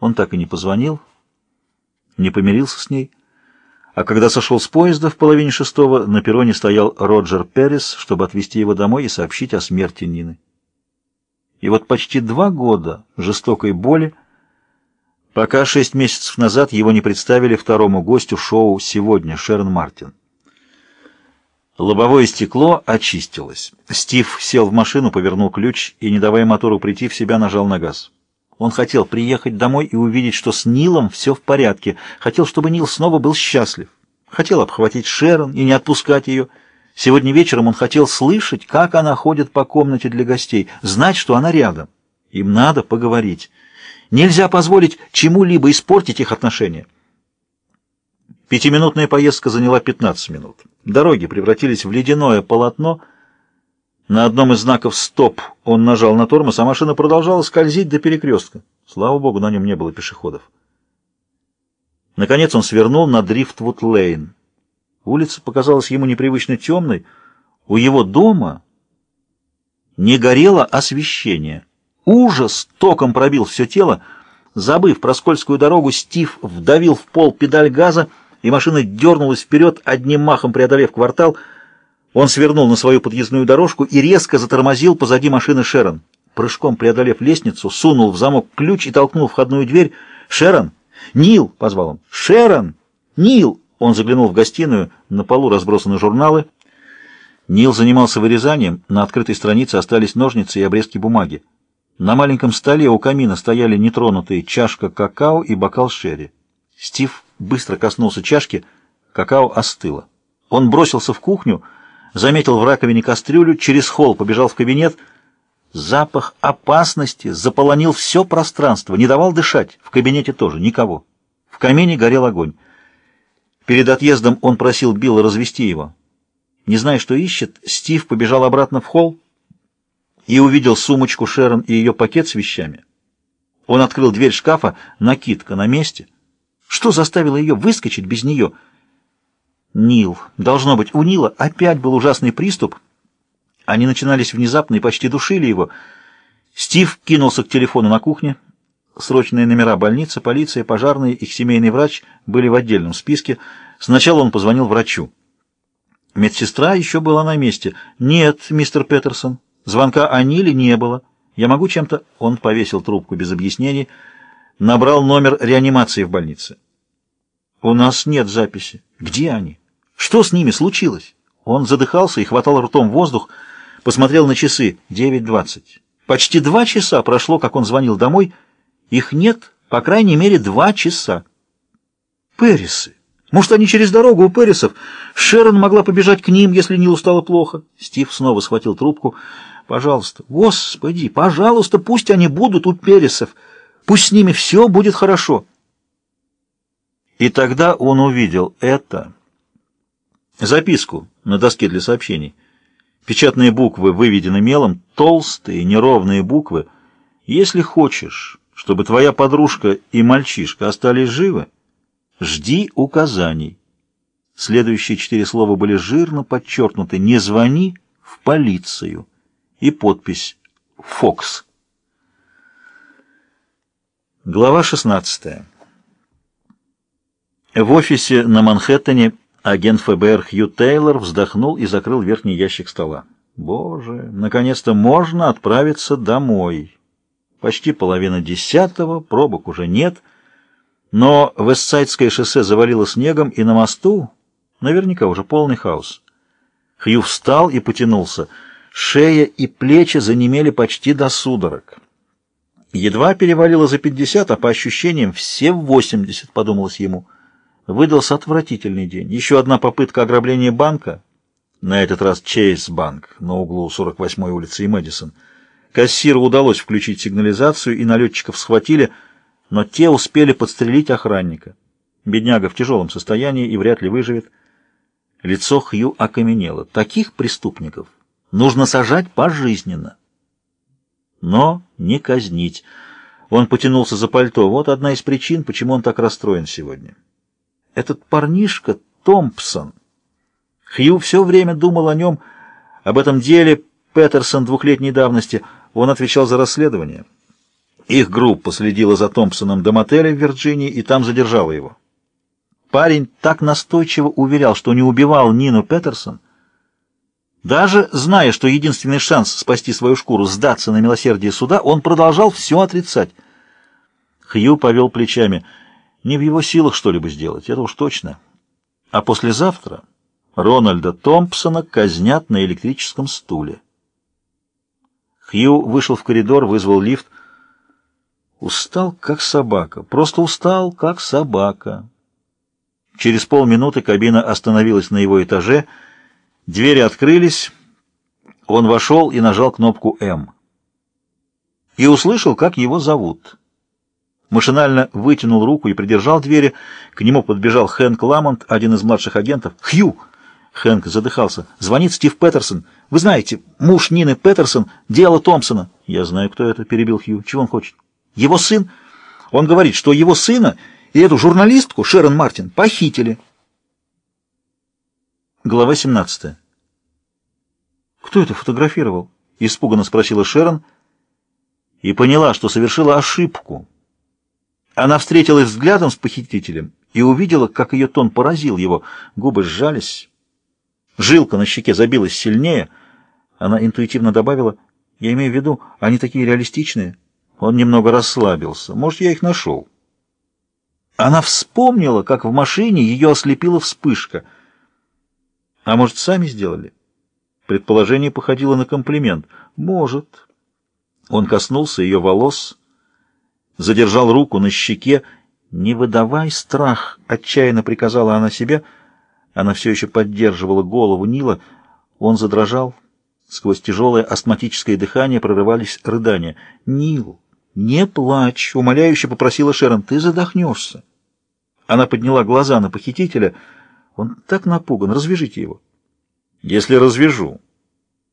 Он так и не позвонил, не помирился с ней. А когда сошел с поезда в половине шестого, на перроне стоял Роджер Перес, чтобы отвезти его домой и сообщить о смерти Нины. И вот почти два года жестокой боли, пока шесть месяцев назад его не представили второму гостю шоу «Сегодня» Шерон Мартин. Лобовое стекло очистилось. Стив сел в машину, повернул ключ и, не давая мотору прийти в себя, нажал на газ. Он хотел приехать домой и увидеть, что с Нилом все в порядке. Хотел, чтобы Нил снова был счастлив. Хотел обхватить Шерон и не отпускать ее. Сегодня вечером он хотел слышать, как она ходит по комнате для гостей, знать, что она рядом. Им надо поговорить. Нельзя позволить чему-либо испортить их отношения. Пятиминутная поездка заняла 15 минут. Дороги превратились в ледяное полотно. На одном из знаков «Стоп» он нажал на тормоз, а машина продолжала скользить до перекрестка. Слава богу, на нем не было пешеходов. Наконец он свернул на Дрифтвуд-Лейн. Улица показалась ему непривычно темной. У его дома не горело освещение. Ужас током пробил все тело. Забыв про скользкую дорогу, Стив вдавил в пол педаль газа, и машина дернулась вперед, одним махом преодолев квартал. Он свернул на свою подъездную дорожку и резко затормозил позади машины Шерон. Прыжком преодолев лестницу, сунул в замок ключ и толкнул входную дверь. «Шерон! Нил!» — позвал он. «Шерон! Нил!» Он заглянул в гостиную, на полу разбросаны журналы. Нил занимался вырезанием, на открытой странице остались ножницы и обрезки бумаги. На маленьком столе у камина стояли нетронутые чашка какао и бокал шерри. Стив быстро коснулся чашки, какао остыло. Он бросился в кухню, заметил в раковине кастрюлю, через холл побежал в кабинет. Запах опасности заполонил все пространство, не давал дышать. В кабинете тоже никого. В камине горел огонь. Перед отъездом он просил Билла развести его. Не зная, что ищет, Стив побежал обратно в холл и увидел сумочку Шерон и ее пакет с вещами. Он открыл дверь шкафа, накидка на месте — что заставило ее выскочить без нее? Нил. Должно быть, у Нила опять был ужасный приступ. Они начинались внезапно и почти душили его. Стив кинулся к телефону на кухне. Срочные номера больницы, полиция, пожарные, их семейный врач были в отдельном списке. Сначала он позвонил врачу. Медсестра еще была на месте. «Нет, мистер Петерсон, звонка о Ниле не было. Я могу чем-то...» Он повесил трубку без объяснений набрал номер реанимации в больнице. «У нас нет записи. Где они? Что с ними случилось?» Он задыхался и хватал ртом воздух, посмотрел на часы. 9.20. Почти два часа прошло, как он звонил домой. Их нет, по крайней мере, два часа. Перрисы. Может, они через дорогу у Перрисов? Шерон могла побежать к ним, если не устала плохо. Стив снова схватил трубку. «Пожалуйста, господи, пожалуйста, пусть они будут у Перрисов». Пусть с ними все будет хорошо. И тогда он увидел это. Записку на доске для сообщений. Печатные буквы выведены мелом, толстые, неровные буквы. Если хочешь, чтобы твоя подружка и мальчишка остались живы, жди указаний. Следующие четыре слова были жирно подчеркнуты. «Не звони в полицию» и подпись «Фокс». Глава 16. В офисе на Манхэттене агент ФБР Хью Тейлор вздохнул и закрыл верхний ящик стола. Боже, наконец-то можно отправиться домой. Почти половина десятого, пробок уже нет, но Вестсайдское шоссе завалило снегом, и на мосту наверняка уже полный хаос. Хью встал и потянулся. Шея и плечи занемели почти до судорог. Едва перевалило за пятьдесят, а по ощущениям все восемьдесят, подумалось ему. Выдался отвратительный день. Еще одна попытка ограбления банка, на этот раз Чейз банк на углу 48-й улицы и Мэдисон. Кассиру удалось включить сигнализацию, и налетчиков схватили, но те успели подстрелить охранника. Бедняга в тяжелом состоянии и вряд ли выживет. Лицо Хью окаменело. Таких преступников нужно сажать пожизненно но не казнить. Он потянулся за пальто. Вот одна из причин, почему он так расстроен сегодня. Этот парнишка Томпсон. Хью все время думал о нем, об этом деле Петерсон двухлетней давности. Он отвечал за расследование. Их группа следила за Томпсоном до мотеля в Вирджинии и там задержала его. Парень так настойчиво уверял, что не убивал Нину Петерсон, даже зная, что единственный шанс спасти свою шкуру — сдаться на милосердие суда, он продолжал все отрицать. Хью повел плечами. Не в его силах что-либо сделать, это уж точно. А послезавтра Рональда Томпсона казнят на электрическом стуле. Хью вышел в коридор, вызвал лифт. Устал, как собака. Просто устал, как собака. Через полминуты кабина остановилась на его этаже. Двери открылись. Он вошел и нажал кнопку «М». И услышал, как его зовут. Машинально вытянул руку и придержал двери. К нему подбежал Хэнк Ламонт, один из младших агентов. «Хью!» Хэнк задыхался. «Звонит Стив Петерсон. Вы знаете, муж Нины Петерсон, дело Томпсона». «Я знаю, кто это», — перебил Хью. «Чего он хочет?» «Его сын. Он говорит, что его сына и эту журналистку, Шерон Мартин, похитили». Глава 17. «Кто это фотографировал?» — испуганно спросила Шерон и поняла, что совершила ошибку. Она встретилась взглядом с похитителем и увидела, как ее тон поразил его. Губы сжались, жилка на щеке забилась сильнее. Она интуитивно добавила, «Я имею в виду, они такие реалистичные». Он немного расслабился. «Может, я их нашел». Она вспомнила, как в машине ее ослепила вспышка. А может, сами сделали? Предположение походило на комплимент. Может. Он коснулся ее волос, задержал руку на щеке. «Не выдавай страх!» — отчаянно приказала она себе. Она все еще поддерживала голову Нила. Он задрожал. Сквозь тяжелое астматическое дыхание прорывались рыдания. «Нил, не плачь!» — умоляюще попросила Шерон. «Ты задохнешься!» Она подняла глаза на похитителя. «Он так напуган. Развяжите его!» «Если развяжу,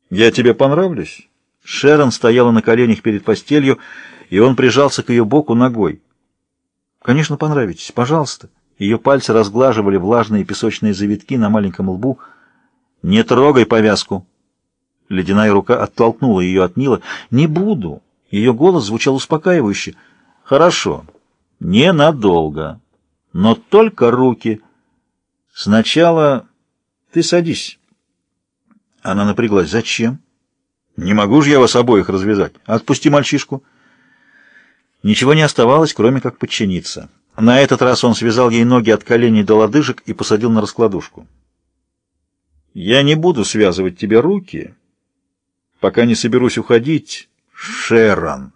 я тебе понравлюсь?» Шерон стояла на коленях перед постелью, и он прижался к ее боку ногой. «Конечно, понравитесь. Пожалуйста». Ее пальцы разглаживали влажные песочные завитки на маленьком лбу. «Не трогай повязку!» Ледяная рука оттолкнула ее от Нила. «Не буду!» Ее голос звучал успокаивающе. «Хорошо. Ненадолго. Но только руки. Сначала ты садись». Она напряглась. «Зачем?» «Не могу же я вас обоих развязать. Отпусти мальчишку». Ничего не оставалось, кроме как подчиниться. На этот раз он связал ей ноги от коленей до лодыжек и посадил на раскладушку. «Я не буду связывать тебе руки, пока не соберусь уходить, Шерон».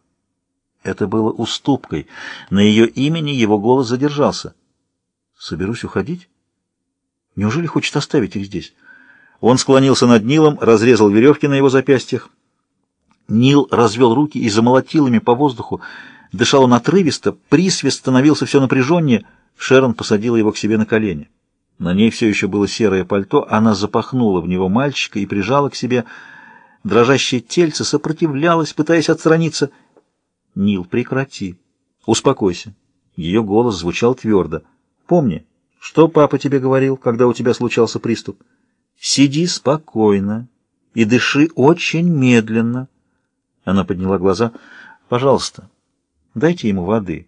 Это было уступкой. На ее имени его голос задержался. «Соберусь уходить? Неужели хочет оставить их здесь?» Он склонился над Нилом, разрезал веревки на его запястьях. Нил развел руки и замолотил ими по воздуху. Дышал он отрывисто, присвист становился все напряженнее. Шерон посадила его к себе на колени. На ней все еще было серое пальто, она запахнула в него мальчика и прижала к себе. Дрожащее тельце сопротивлялось, пытаясь отстраниться. «Нил, прекрати. Успокойся». Ее голос звучал твердо. «Помни, что папа тебе говорил, когда у тебя случался приступ?» Сиди спокойно и дыши очень медленно. Она подняла глаза. Пожалуйста, дайте ему воды.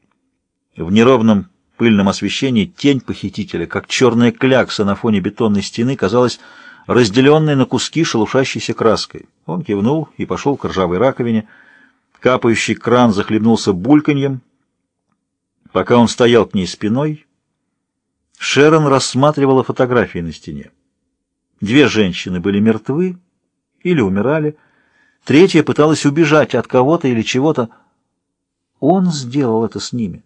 В неровном пыльном освещении тень похитителя, как черная клякса на фоне бетонной стены, казалась разделенной на куски шелушащейся краской. Он кивнул и пошел к ржавой раковине. Капающий кран захлебнулся бульканьем. Пока он стоял к ней спиной, Шерон рассматривала фотографии на стене. Две женщины были мертвы или умирали, третья пыталась убежать от кого-то или чего-то. Он сделал это с ними.